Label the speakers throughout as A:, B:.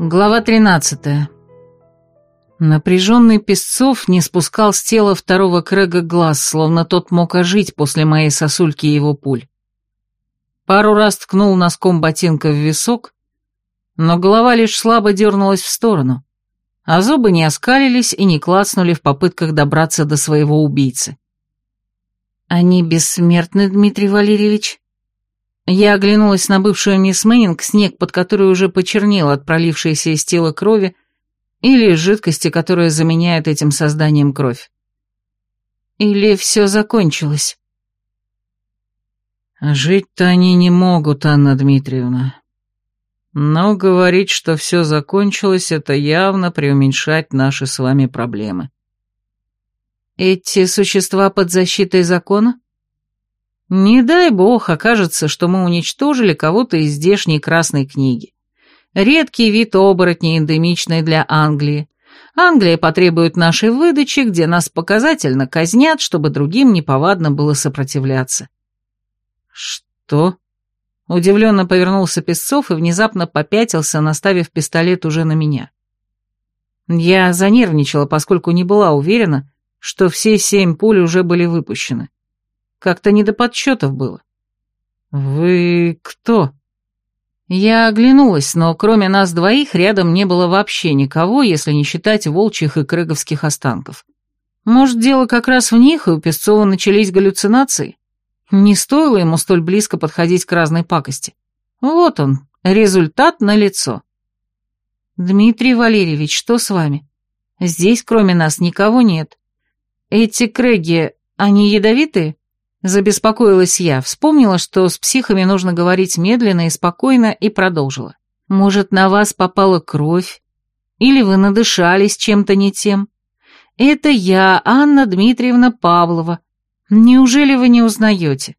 A: Глава 13. Напряженный Песцов не спускал с тела второго Крэга глаз, словно тот мог ожить после моей сосульки его пуль. Пару раз ткнул носком ботинка в висок, но голова лишь слабо дернулась в сторону, а зубы не оскалились и не клацнули в попытках добраться до своего убийцы. «Они бессмертны, Дмитрий Валерьевич?» Я оглянулась на бывшую мисс Мэннинг, снег под которой уже почернел от пролившейся из тела крови или жидкости, которая заменяет этим созданием кровь. Или все закончилось?
B: Жить-то они не могут, Анна Дмитриевна. Но говорить, что все закончилось, это явно преуменьшать наши с вами проблемы.
A: Эти существа под защитой закона? Не дай бог окажется, что мы уничтожили кого-то из здешней красной книги. Редкий вид оборотней, эндемичный для Англии. Англия потребует нашей выдачи, где нас показательно казнят, чтобы другим неповадно было сопротивляться.
B: Что? Удивленно повернулся Песцов и внезапно попятился, наставив пистолет уже на меня.
A: Я занервничала, поскольку не была уверена, что все семь пуль уже были выпущены. Как-то не до подсчетов было.
B: «Вы кто?»
A: Я оглянулась, но кроме нас двоих рядом не было вообще никого, если не считать волчьих и крыговских останков. Может, дело как раз в них, и у Песцова начались галлюцинации? Не стоило ему столь близко подходить к разной пакости. Вот он, результат налицо. «Дмитрий Валерьевич, что с вами? Здесь кроме нас никого нет. Эти крэги, они ядовитые?» Забеспокоилась я, вспомнила, что с психами нужно говорить медленно и спокойно, и продолжила. «Может, на вас попала кровь? Или вы надышались чем-то не тем? Это я, Анна Дмитриевна Павлова. Неужели вы не узнаете?»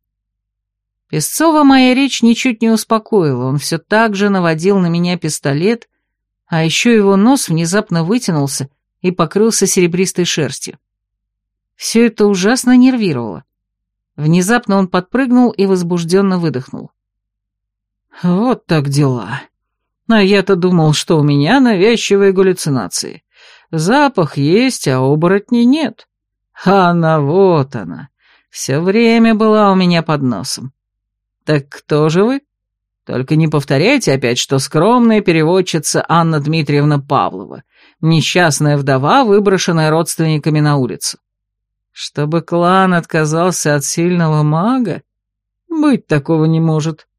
A: Песцова моя речь ничуть не успокоила, он все так же наводил на меня пистолет, а еще его нос внезапно вытянулся и покрылся серебристой шерстью. Все это ужасно нервировало. Внезапно он подпрыгнул и возбужденно выдохнул.
B: «Вот так дела. А я-то думал, что у меня навязчивые галлюцинации. Запах есть, а оборотней нет. А она вот она. Все время была у меня под носом. Так кто же вы? Только не повторяйте опять, что скромная переводчица Анна Дмитриевна Павлова, несчастная вдова, выброшенная родственниками на улицу. Чтобы клан отказался от сильного мага? Быть такого не может.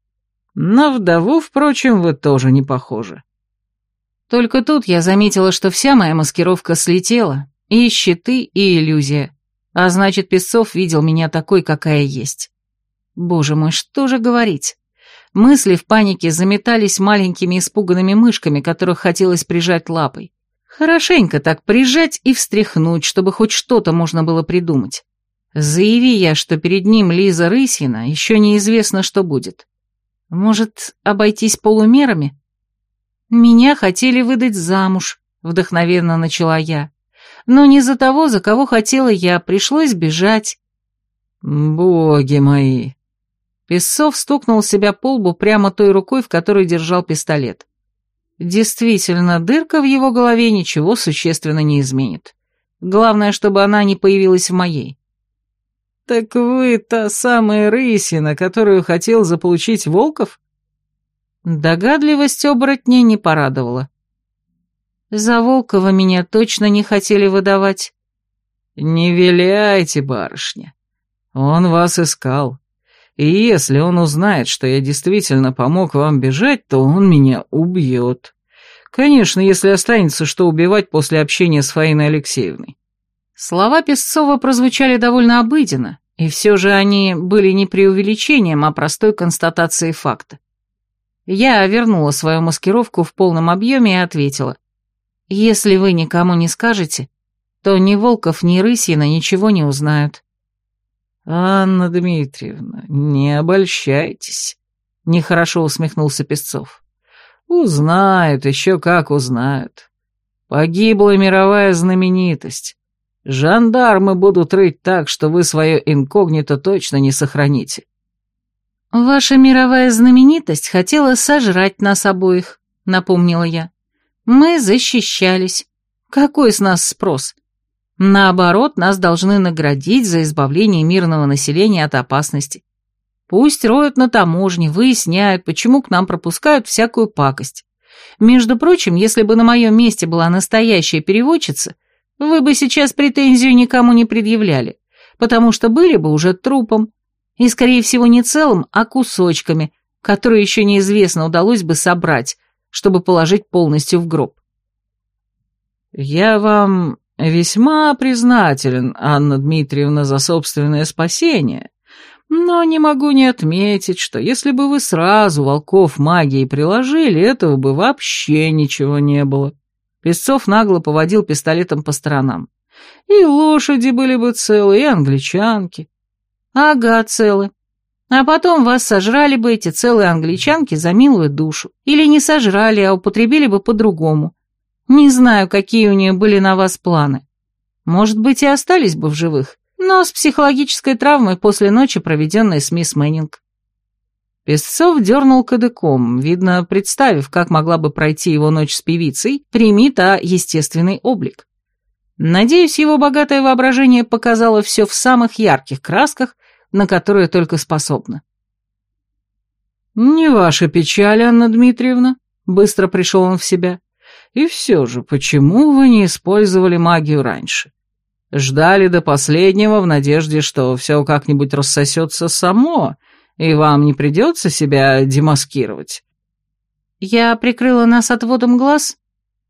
B: На вдову, впрочем, вы тоже не похожи.
A: Только тут я заметила, что вся моя маскировка слетела, и щиты, и иллюзия. А значит, Песцов видел меня такой, какая есть. Боже мой, что же говорить? Мысли в панике заметались маленькими испуганными мышками, которых хотелось прижать лапой. Хорошенько так прижать и встряхнуть, чтобы хоть что-то можно было придумать. Заяви я, что перед ним Лиза Рысина, еще неизвестно, что будет. Может, обойтись полумерами? Меня хотели выдать замуж, вдохновенно начала я. Но не за того, за кого хотела я, пришлось бежать.
B: Боги мои!
A: Песцов стукнул себя по лбу прямо той рукой, в которой держал пистолет. Действительно, дырка в его голове ничего существенно не изменит. Главное, чтобы она не появилась в моей.
B: «Так вы та самая рысина, которую хотел заполучить Волков?»
A: Догадливость оборотней не порадовала. «За Волкова меня точно не хотели выдавать».
B: «Не виляйте, барышня. Он вас искал. И если он узнает, что я действительно помог вам бежать, то он меня убьет. Конечно, если останется что убивать после общения с Фаиной Алексеевной.
A: Слова Песцова прозвучали довольно обыденно, и все же они были не преувеличением, а простой констатацией факта. Я вернула свою маскировку в полном объеме и ответила. «Если вы никому не скажете, то ни Волков, ни Рысина ничего не узнают».
B: «Анна Дмитриевна, не обольщайтесь», — нехорошо усмехнулся Песцов. «Узнают, еще как узнают. Погибла мировая знаменитость. Жандармы будут рыть так, что вы свое инкогнито точно не сохраните».
A: «Ваша мировая знаменитость хотела сожрать нас обоих», — напомнила я. Мы защищались. Какой с нас спрос? Наоборот, нас должны наградить за избавление мирного населения от опасности. Пусть роют на таможне, выясняют, почему к нам пропускают всякую пакость. Между прочим, если бы на моем месте была настоящая переводчица, вы бы сейчас претензию никому не предъявляли, потому что были бы уже трупом, и, скорее всего, не целым, а кусочками, которые еще неизвестно удалось бы собрать, чтобы положить полностью в гроб.
B: «Я вам весьма признателен, Анна Дмитриевна, за собственное спасение», но не могу не отметить, что если бы вы сразу волков магии приложили, этого бы вообще ничего не было. Песцов нагло поводил пистолетом по сторонам. И лошади были бы целы, и англичанки.
A: Ага, целы. А потом вас сожрали бы эти целые англичанки за милую душу. Или не сожрали, а употребили бы по-другому. Не знаю, какие у нее были на вас планы. Может быть, и остались бы в живых но с психологической травмой после ночи, проведенной с мисс Мэннинг. Песцов дернул кадыком, видно, представив, как могла бы пройти его ночь с певицей, примит а естественный облик. Надеюсь, его богатое воображение показало все в самых ярких красках, на которые только способно.
B: «Не ваша печаль, Анна Дмитриевна», — быстро пришел он в себя. «И все же, почему вы не использовали магию раньше? Ждали до последнего в надежде, что все как-нибудь рассосется само, и вам не придется себя демаскировать.
A: Я прикрыла нас отводом глаз,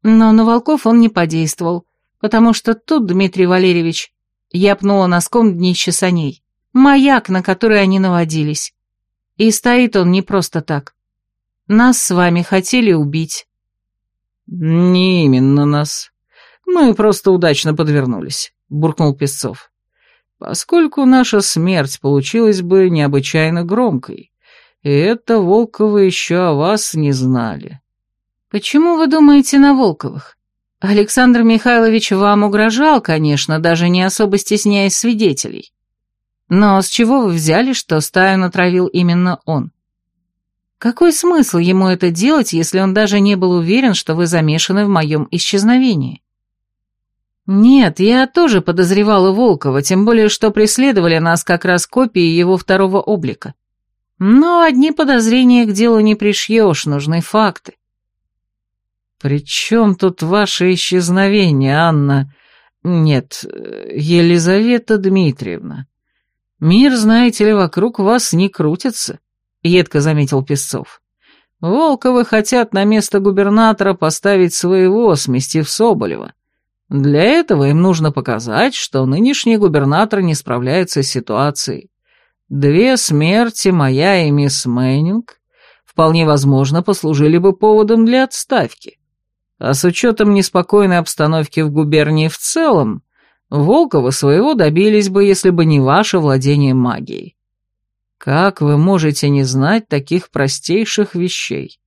A: но на волков он не подействовал, потому что тут, Дмитрий Валерьевич, я пнула носком днище саней, маяк, на который они наводились. И стоит он не просто так. Нас с вами хотели убить.
B: Не именно нас. Мы просто удачно подвернулись буркнул Песцов. «Поскольку наша смерть получилась бы необычайно громкой, и это Волковы еще о вас не знали».
A: «Почему вы думаете на Волковых? Александр Михайлович вам угрожал, конечно, даже не особо стесняясь свидетелей. Но с чего вы взяли, что стаю натравил именно он? Какой смысл ему это делать, если он даже не был уверен, что вы замешаны в моем исчезновении?» «Нет, я тоже подозревала Волкова, тем более, что преследовали нас как раз копии его второго облика. Но одни подозрения к делу не пришьешь, нужны факты».
B: «При чем тут ваше исчезновение, Анна? Нет, Елизавета Дмитриевна. Мир, знаете ли, вокруг вас не крутится», — едко заметил Песцов. «Волковы хотят на место губернатора поставить своего, сместив Соболева». Для этого им нужно показать, что нынешний губернатор не справляется с ситуацией. Две смерти, моя и мисс Мэннинг, вполне возможно, послужили бы поводом для отставки. А с учетом неспокойной обстановки в губернии в целом, Волковы своего добились бы, если бы не ваше владение магией. Как вы можете не знать таких простейших вещей?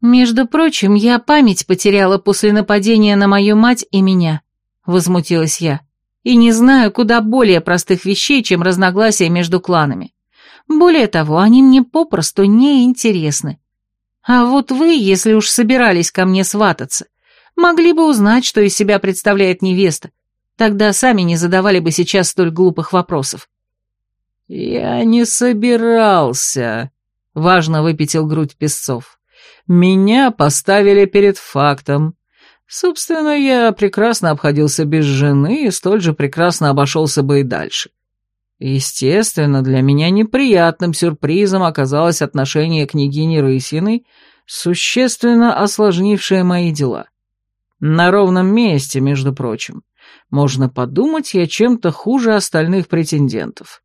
A: Между прочим, я память потеряла после нападения на мою мать и меня. — возмутилась я. «И не знаю куда более простых вещей, чем разногласия между кланами. Более того, они мне попросту не интересны. А вот вы, если уж собирались ко мне свататься, могли бы узнать, что из себя представляет невеста. Тогда сами не задавали бы сейчас столь глупых вопросов».
B: «Я не собирался», — важно выпятил грудь Песцов. «Меня поставили перед фактом. Собственно, я прекрасно обходился без жены и столь же прекрасно обошелся бы и дальше. Естественно, для меня неприятным сюрпризом оказалось отношение княгини Рысиной, существенно осложнившее мои дела. На ровном месте, между прочим. Можно подумать, я чем-то хуже остальных претендентов.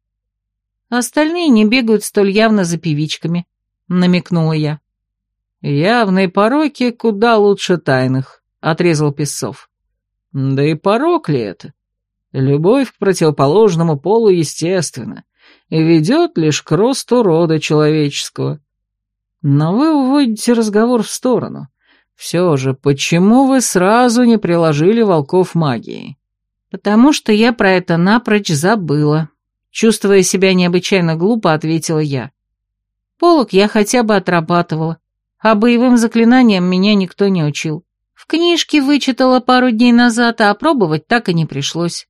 A: Остальные не бегают столь явно за певичками, намекнула я.
B: Явные пороки куда лучше тайных, — отрезал Песцов. «Да и порок ли это? Любовь к противоположному полу естественна и ведет лишь к росту рода человеческого. Но вы уводите разговор в сторону. Все же, почему вы сразу не приложили волков магии?»
A: «Потому что я про это напрочь забыла», — чувствуя себя необычайно глупо, ответила я. «Полок я хотя бы отрабатывала, а боевым заклинаниям меня никто не учил. В книжке вычитала пару дней назад, а опробовать так и не пришлось.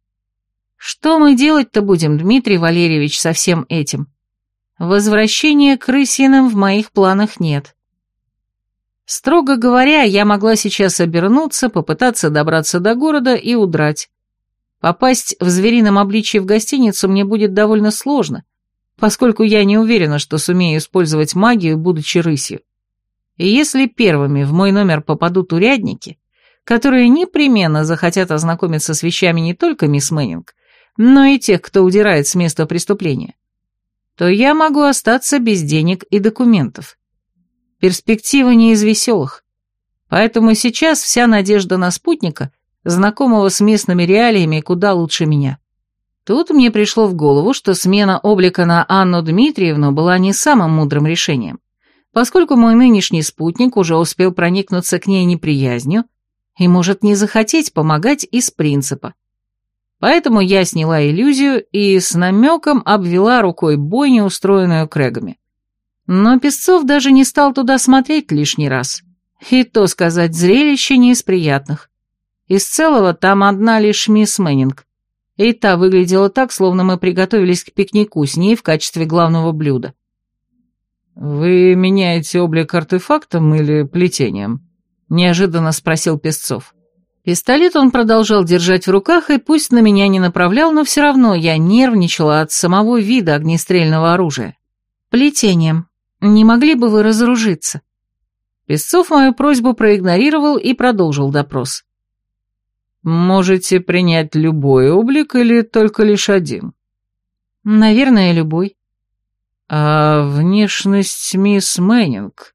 A: Что мы делать-то будем, Дмитрий Валерьевич, со всем этим? Возвращения к рысинам в моих планах нет. Строго говоря, я могла сейчас обернуться, попытаться добраться до города и удрать. Попасть в зверином обличье в гостиницу мне будет довольно сложно, поскольку я не уверена, что сумею использовать магию, будучи рысью. И если первыми в мой номер попадут урядники, которые непременно захотят ознакомиться с вещами не только мисс Мэннинг, но и тех, кто удирает с места преступления, то я могу остаться без денег и документов. Перспектива не из веселых. Поэтому сейчас вся надежда на спутника, знакомого с местными реалиями куда лучше меня. Тут мне пришло в голову, что смена облика на Анну Дмитриевну была не самым мудрым решением, поскольку мой нынешний спутник уже успел проникнуться к ней неприязнью и может не захотеть помогать из принципа. Поэтому я сняла иллюзию и с намеком обвела рукой бойню, устроенную Крэгами. Но Песцов даже не стал туда смотреть лишний раз. И то сказать, зрелище не из приятных. Из целого там одна лишь мисс Мэннинг. И та выглядела так, словно мы приготовились к пикнику с ней в качестве главного блюда.
B: «Вы меняете облик артефактом или плетением?» — неожиданно спросил Песцов.
A: Пистолет он продолжал держать в руках, и пусть на меня не направлял, но все равно я нервничала от самого вида огнестрельного оружия. Плетением. Не могли бы вы разоружиться? Песцов мою просьбу проигнорировал и продолжил допрос.
B: Можете принять любой облик или только лишь один?
A: Наверное, любой.
B: А внешность мисс Мэннинг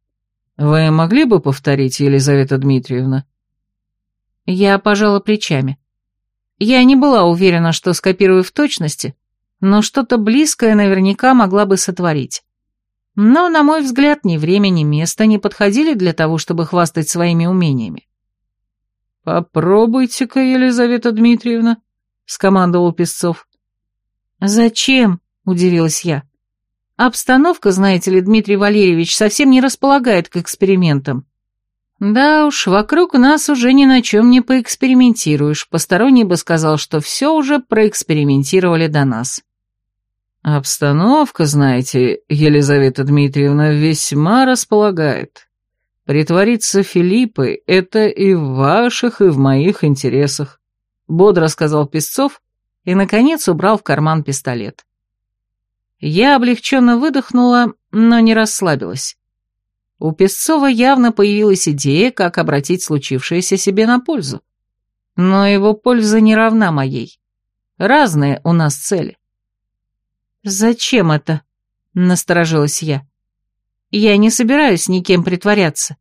B: вы могли бы повторить, Елизавета Дмитриевна?
A: Я пожала плечами. Я не была уверена, что скопирую в точности, но что-то близкое наверняка могла бы сотворить. Но, на мой взгляд, ни время, ни место не подходили для того, чтобы хвастать своими умениями.
B: «Попробуйте-ка, Елизавета Дмитриевна», — скомандовал Песцов.
A: «Зачем?» — удивилась я. «Обстановка, знаете ли, Дмитрий Валерьевич, совсем не располагает к экспериментам. Да уж, вокруг нас уже ни на чем не поэкспериментируешь. Посторонний бы сказал, что все уже проэкспериментировали до нас.
B: Обстановка, знаете, Елизавета Дмитриевна, весьма располагает. Притвориться Филиппой — это и в ваших, и в моих интересах, бодро сказал Песцов и, наконец, убрал в карман пистолет. Я облегченно выдохнула, но не расслабилась. У Песцова явно появилась идея, как обратить случившееся себе на пользу. Но его польза не равна моей. Разные у нас цели.
A: «Зачем это?» — насторожилась я. «Я не собираюсь никем притворяться».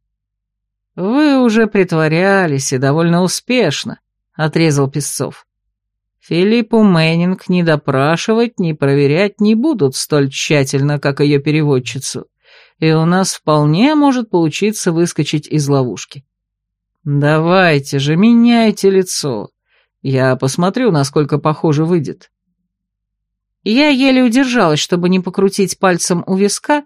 B: «Вы уже притворялись и довольно успешно», — отрезал Песцов. «Филиппу Мэннинг ни допрашивать, ни проверять не будут столь тщательно, как ее переводчицу и у нас вполне может получиться выскочить из ловушки. Давайте же, меняйте лицо. Я посмотрю, насколько похоже выйдет.
A: Я еле удержалась, чтобы не покрутить пальцем у виска,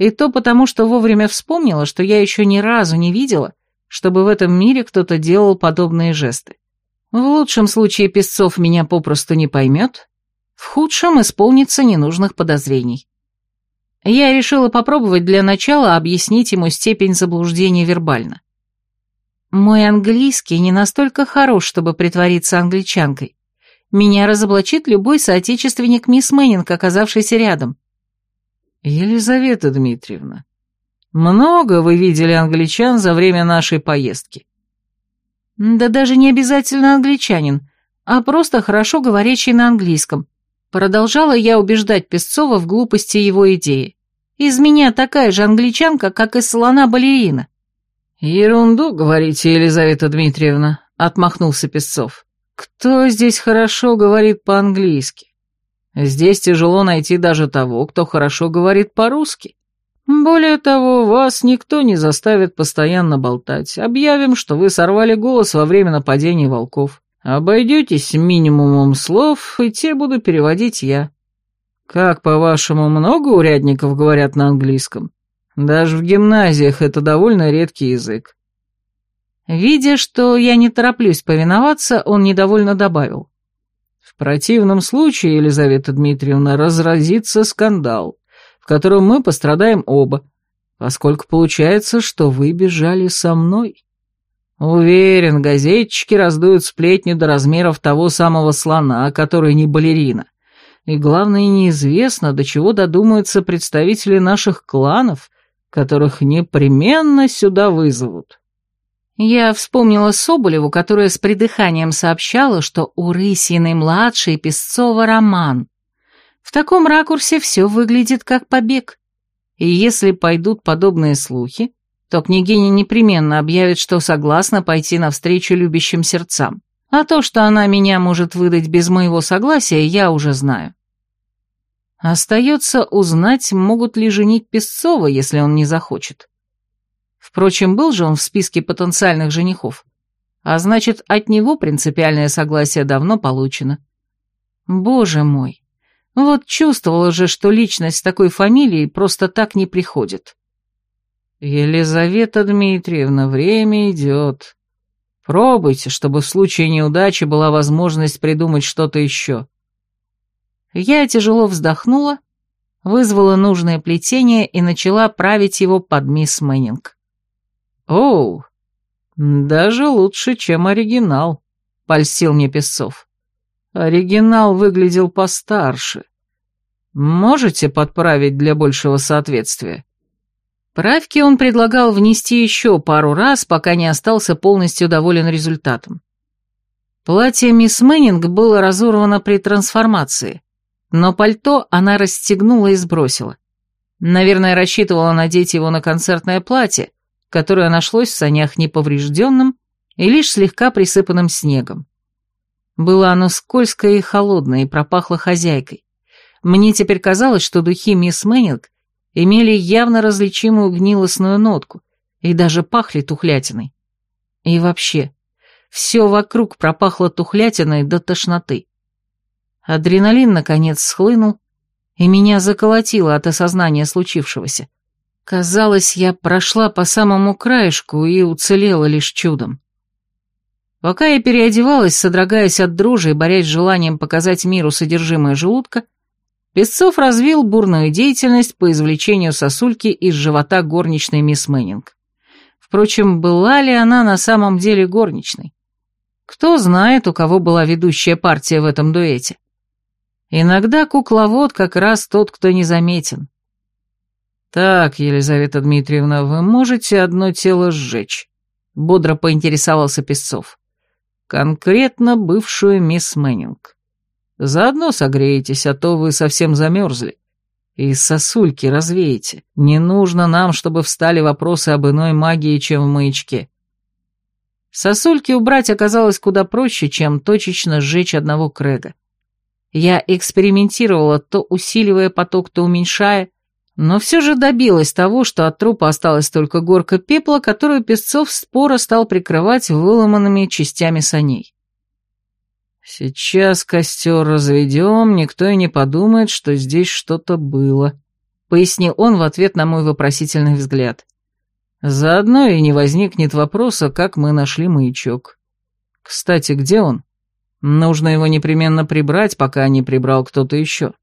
A: и то потому, что вовремя вспомнила, что я еще ни разу не видела, чтобы в этом мире кто-то делал подобные жесты. В лучшем случае Песцов меня попросту не поймет, в худшем исполнится ненужных подозрений. Я решила попробовать для начала объяснить ему степень заблуждения вербально. Мой английский не настолько хорош, чтобы притвориться англичанкой. Меня разоблачит любой соотечественник мисс Мэннинг, оказавшийся рядом.
B: Елизавета Дмитриевна, много вы видели англичан за время нашей поездки?
A: Да даже не обязательно англичанин, а просто хорошо говорящий на английском, Продолжала я убеждать Песцова в глупости его идеи. Из меня такая же англичанка, как и слона-балерина.
B: «Ерунду, говорите, Елизавета Дмитриевна», — отмахнулся Песцов. «Кто здесь хорошо говорит по-английски? Здесь тяжело найти даже того, кто хорошо говорит по-русски. Более того, вас никто не заставит постоянно болтать. Объявим, что вы сорвали голос во время нападения волков. Обойдетесь минимумом слов, и те буду переводить я. Как, по-вашему, много урядников говорят на английском? Даже в гимназиях это довольно редкий язык.
A: Видя, что я не тороплюсь повиноваться, он недовольно добавил.
B: В противном случае, Елизавета Дмитриевна, разразится скандал, в котором мы пострадаем оба, поскольку получается, что вы бежали со мной. Уверен, газетчики раздуют сплетню до размеров того самого слона, который не балерина. И главное, неизвестно, до чего додумаются представители наших кланов, которых непременно сюда вызовут.
A: Я вспомнила Соболеву, которая с придыханием сообщала, что у Рысиной-младшей Песцова роман. В таком ракурсе все выглядит как побег. И если пойдут подобные слухи, то княгиня непременно объявит, что согласна пойти навстречу любящим сердцам. А то, что она меня может выдать без моего согласия, я уже знаю. Остается узнать, могут ли женить Песцова, если он не захочет. Впрочем, был же он в списке потенциальных женихов. А значит, от него принципиальное согласие давно получено. Боже мой, вот чувствовала же, что личность с такой фамилией просто так не приходит.
B: Елизавета Дмитриевна, время идет. Пробуйте, чтобы в случае неудачи была возможность придумать что-то еще.
A: Я тяжело вздохнула, вызвала нужное плетение и начала править его под мисс Мэннинг.
B: «Оу, даже лучше, чем оригинал», — польстил мне Песцов. «Оригинал выглядел постарше. Можете подправить для большего соответствия?»
A: Правки он предлагал внести еще пару раз, пока не остался полностью доволен результатом. Платье мисс Мэннинг было разорвано при трансформации, но пальто она расстегнула и сбросила. Наверное, рассчитывала надеть его на концертное платье, которое нашлось в санях неповрежденным и лишь слегка присыпанным снегом. Было оно скользкое и холодное, и пропахло хозяйкой. Мне теперь казалось, что духи мисс Мэннинг имели явно различимую гнилостную нотку и даже пахли тухлятиной. И вообще, все вокруг пропахло тухлятиной до тошноты. Адреналин, наконец, схлынул, и меня заколотило от осознания случившегося. Казалось, я прошла по самому краешку и уцелела лишь чудом. Пока я переодевалась, содрогаясь от дрожи и борясь с желанием показать миру содержимое желудка, Песцов развил бурную деятельность по извлечению сосульки из живота горничной мисс Мэннинг. Впрочем, была ли она на самом деле горничной? Кто знает, у кого была ведущая партия в этом дуэте. Иногда кукловод как раз тот, кто незаметен.
B: «Так, Елизавета Дмитриевна, вы можете одно тело сжечь?» — бодро поинтересовался Песцов. «Конкретно бывшую мисс Мэннинг. Заодно согреетесь, а то вы совсем замерзли. И сосульки развеете. Не нужно нам, чтобы встали вопросы об иной магии, чем в маячке».
A: Сосульки убрать оказалось куда проще, чем точечно сжечь одного Крэга. Я экспериментировала, то усиливая поток, то уменьшая, но все же добилась того, что от трупа осталась только горка пепла, которую Песцов споро стал прикрывать выломанными частями саней.
B: «Сейчас костер разведем, никто и не подумает, что здесь что-то было», — пояснил он в ответ на мой вопросительный взгляд. «Заодно и не возникнет вопроса, как мы нашли маячок. Кстати, где он? Нужно его непременно прибрать, пока не прибрал кто-то еще».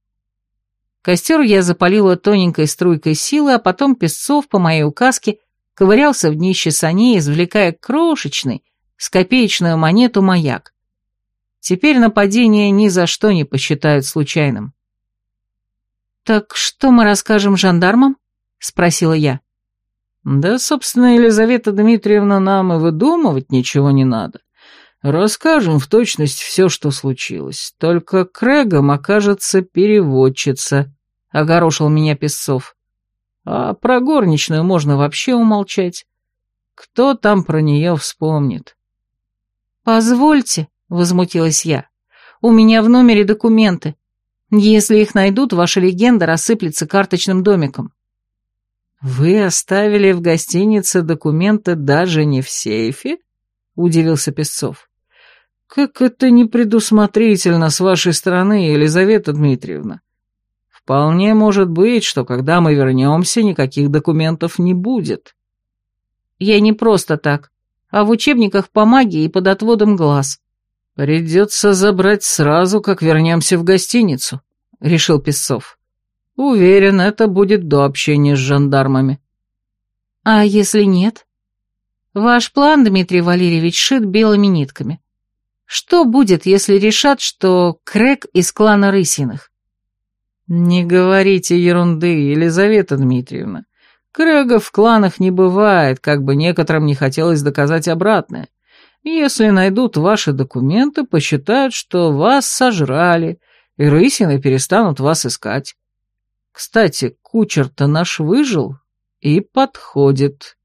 A: Костер я запалила тоненькой струйкой силы, а потом Песцов по моей указке ковырялся в днище саней, извлекая крошечный, с копеечную монету маяк. Теперь нападение ни за что не посчитают случайным. «Так что мы расскажем жандармам?» — спросила я.
B: «Да, собственно, Елизавета Дмитриевна, нам и выдумывать ничего не надо. Расскажем в точность все, что случилось. Только Крэгом окажется переводчица», — огорошил меня Песцов. «А про горничную можно вообще умолчать. Кто там про нее вспомнит?»
A: «Позвольте», — возмутилась я, — «у меня в номере документы. Если их найдут, ваша легенда рассыплется карточным домиком».
B: «Вы оставили в гостинице документы даже не в сейфе?» — удивился Песцов. «Как это непредусмотрительно с вашей стороны, Елизавета Дмитриевна. Вполне может быть, что когда мы вернемся, никаких документов не будет».
A: «Я не просто так», а в учебниках по магии и под отводом глаз.
B: «Придется забрать сразу, как вернемся в гостиницу», — решил Песцов. «Уверен, это будет до общения с жандармами».
A: «А если нет?» «Ваш план, Дмитрий Валерьевич, шит белыми нитками. Что будет, если решат, что Крэк из клана Рысиных?»
B: «Не говорите ерунды, Елизавета Дмитриевна. Крэгов в кланах не бывает, как бы некоторым не хотелось доказать обратное. Если найдут ваши документы, посчитают, что вас сожрали, и рысины перестанут вас искать. Кстати, кучер-то наш выжил и подходит.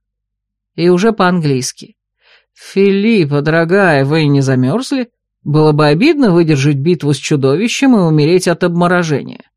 B: И уже по-английски. «Филиппа, дорогая, вы не замерзли? Было бы обидно выдержать битву с чудовищем и умереть от обморожения».